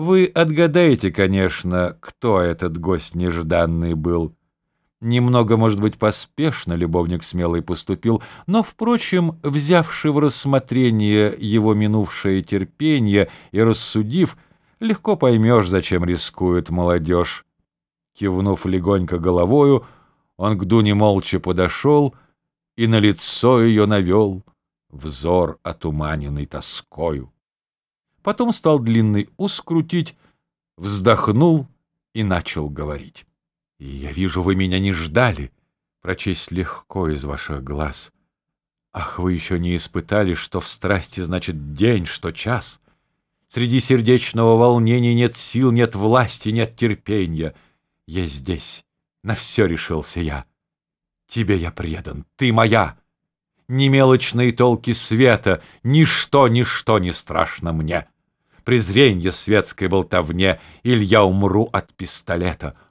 Вы отгадаете, конечно, кто этот гость нежданный был. Немного, может быть, поспешно любовник смелый поступил, но, впрочем, взявши в рассмотрение его минувшее терпение и рассудив, легко поймешь, зачем рискует молодежь. Кивнув легонько головою, он к Дуне молча подошел и на лицо ее навел взор, отуманенный тоскою. Потом стал длинный ус крутить, вздохнул и начал говорить. Я вижу, вы меня не ждали, прочесть легко из ваших глаз. Ах, вы еще не испытали, что в страсти значит день, что час. Среди сердечного волнения нет сил, нет власти, нет терпения. Я здесь, на все решился я. Тебе я предан, ты моя. Ни мелочные толки света, ничто, ничто не страшно мне. Презренье светской болтовне, или я умру от пистолета —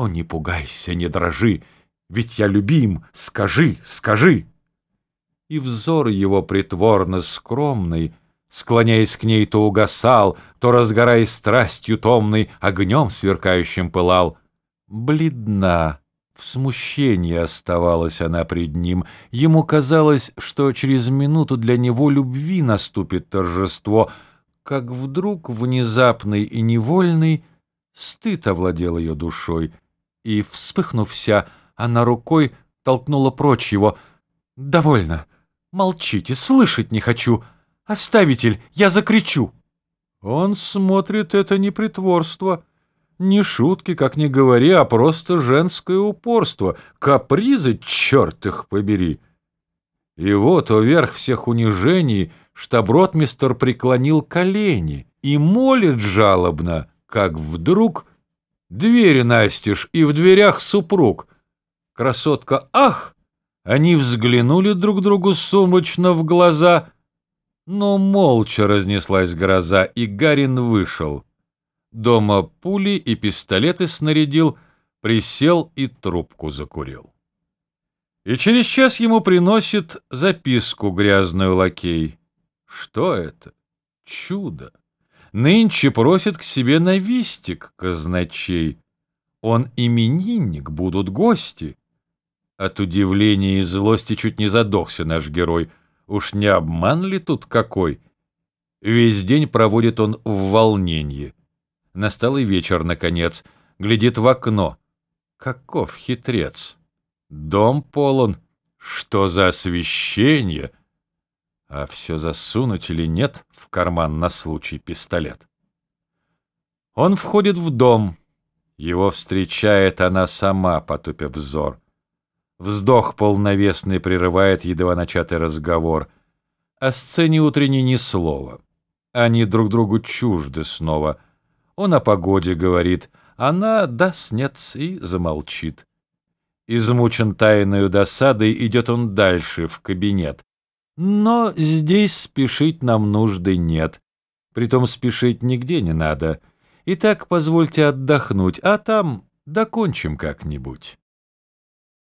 о, не пугайся, не дрожи, ведь я любим, скажи, скажи. И взор его притворно скромный, склоняясь к ней, то угасал, то, разгораясь страстью томной, огнем сверкающим пылал. Бледна, в смущении оставалась она пред ним. Ему казалось, что через минуту для него любви наступит торжество, как вдруг внезапный и невольный Стыд овладел ее душой, и, вспыхнув вся, она рукой толкнула прочь его. «Довольно! Молчите, слышать не хочу! Оставитель, я закричу!» Он смотрит, это не притворство, не шутки, как ни говори, а просто женское упорство, капризы, черт их побери. И вот, оверх всех унижений, штаб-ротмистер преклонил колени и молит жалобно — как вдруг двери настежь, и в дверях супруг. Красотка «Ах!» Они взглянули друг другу сумрачно в глаза, но молча разнеслась гроза, и Гарин вышел. Дома пули и пистолеты снарядил, присел и трубку закурил. И через час ему приносит записку грязную лакей. Что это? Чудо! Нынче просит к себе на вистик казначей. Он именинник, будут гости. От удивления и злости чуть не задохся наш герой. Уж не обман ли тут какой? Весь день проводит он в волнении. Настал и вечер, наконец. Глядит в окно. Каков хитрец! Дом полон. Что за освещение! А все засунуть или нет в карман на случай пистолет? Он входит в дом. Его встречает она сама, потупив взор. Вздох полновесный прерывает едва начатый разговор. О сцене утренней ни слова. Они друг другу чужды снова. Он о погоде говорит, она даст нет и замолчит. Измучен тайною досадой, идет он дальше, в кабинет. Но здесь спешить нам нужды нет. Притом спешить нигде не надо. Итак, позвольте отдохнуть, а там докончим как-нибудь.